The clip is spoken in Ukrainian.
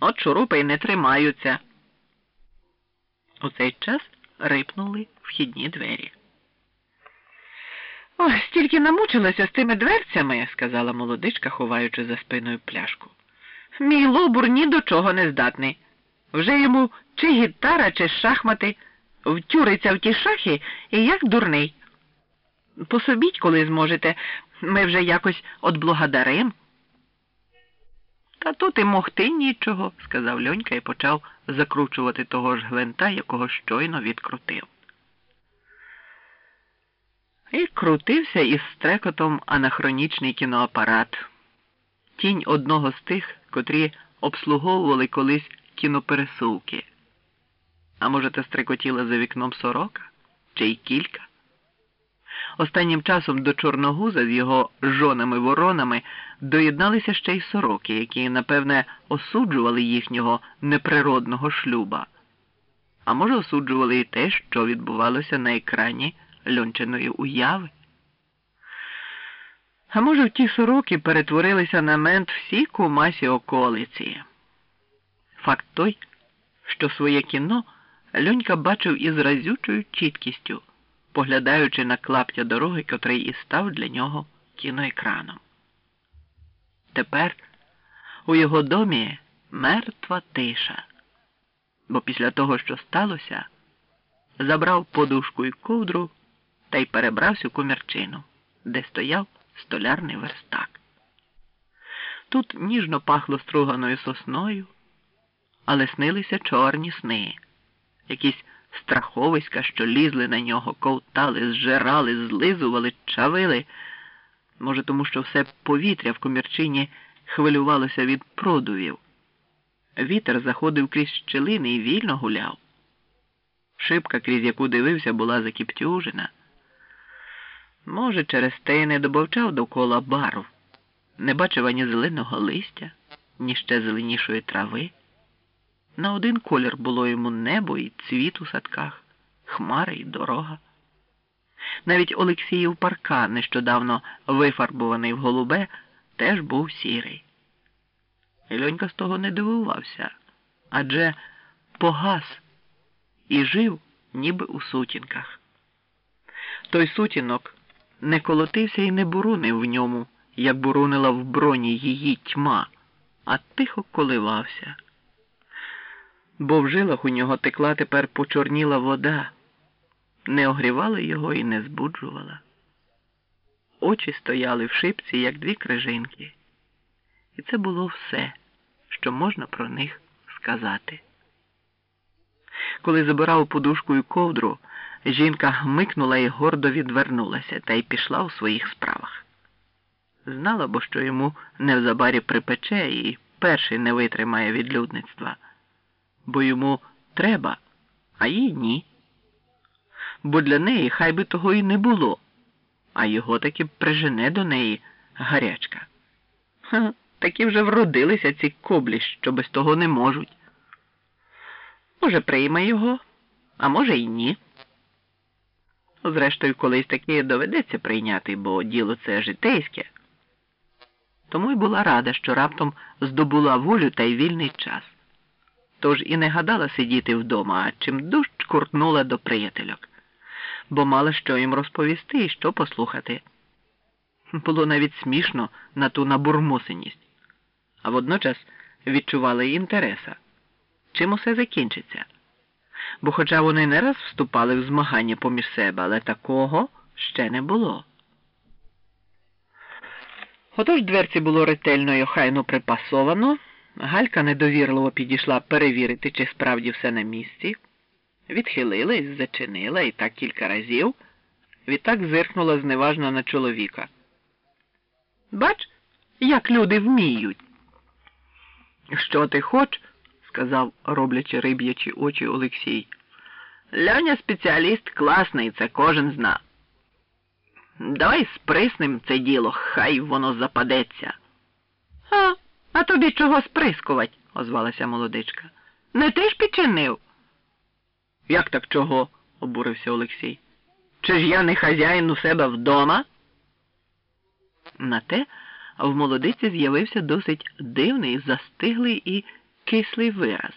От шурупи й не тримаються. У цей час рипнули вхідні двері. Ой, стільки намучилася з тими дверцями, сказала молодичка, ховаючи за спиною пляшку. Мій лобур ні до чого не здатний. Вже йому чи гітара, чи шахмати, втюриться в ті шахи і як дурний. Пособіть, коли зможете, ми вже якось отблагодарим. Тут і могти нічого, сказав Льонька і почав закручувати того ж гвинта, якого щойно відкрутив. І крутився із стрекотом анахронічний кіноапарат. Тінь одного з тих, котрі обслуговували колись кінопересувки. А може, та стрекотіла за вікном сорока чи й кілька? Останнім часом до Чорногуза з його жонами воронами доєдналися ще й сороки, які, напевне, осуджували їхнього неприродного шлюба. А може, осуджували і те, що відбувалося на екрані льончиної уяви. А може, в ті сороки перетворилися на мент всі кумасі околиці. Факт той, що своє кіно Льонька бачив із разючою чіткістю, поглядаючи на клаптя дороги, котрий і став для нього кіноекраном. Тепер у його домі мертва тиша, бо після того, що сталося, забрав подушку і ковдру та й перебрався у комірчину, де стояв столярний верстак. Тут ніжно пахло струганою сосною, але снилися чорні сни, якісь страховиська, що лізли на нього, ковтали, зжирали, злизували, чавили. Може, тому що все повітря в комірчині хвилювалося від продувів. Вітер заходив крізь щелини і вільно гуляв. Шибка, крізь яку дивився, була закіптюжена. Може, через те й не добавчав довкола барв, не бачив ані зеленого листя, ні ще зеленішої трави. На один колір було йому небо і цвіт у садках, хмари і дорога. Навіть Олексіїв паркан, нещодавно вифарбований в голубе, теж був сірий. І Льонька з того не дивувався, адже погас і жив, ніби у сутінках. Той сутінок не колотився і не бурунив в ньому, як бурунила в броні її тьма, а тихо коливався. Бо в жилах у нього текла тепер почорніла вода, не огрівала його і не збуджувала. Очі стояли в шипці, як дві крижинки, і це було все, що можна про них сказати. Коли забирав подушку і ковдру, Жінка гмикнула і гордо відвернулася та й пішла у своїх справах. Знала, бо що йому невзабарі припече і перший не витримає відлюдництва, бо йому треба, а їй ні. Бо для неї хай би того і не було, а його таки прижене до неї гарячка. Ха, такі вже вродилися ці коблі, що без того не можуть. Може, прийме його, а може й ні. Зрештою, колись таки доведеться прийняти, бо діло це житейське. Тому й була рада, що раптом здобула волю та й вільний час. Тож і не гадала сидіти вдома, а чим душ куртнула до приятельок, бо мала що їм розповісти і що послухати. Було навіть смішно на ту набурмосеність, а водночас відчувала й інтереса. Чим усе закінчиться? бо хоча вони не раз вступали в змагання поміж себе, але такого ще не було. Отож дверці було ретельно й охайно припасовано, Галька недовірливо підійшла перевірити, чи справді все на місці, відхилилась, зачинила і так кілька разів, відтак зиркнула зневажно на чоловіка. Бач, як люди вміють. Що ти хоч? сказав, роблячи риб'ячі очі Олексій. Ляня спеціаліст класний, це кожен зна. Давай сприснем це діло, хай воно западеться. А, а тобі чого сприскувать? озвалася молодичка. Не ти ж підчинив? Як так чого? обурився Олексій. Чи ж я не хазяїн у себе вдома? На те в молодиці з'явився досить дивний, застиглий і кислий вираз.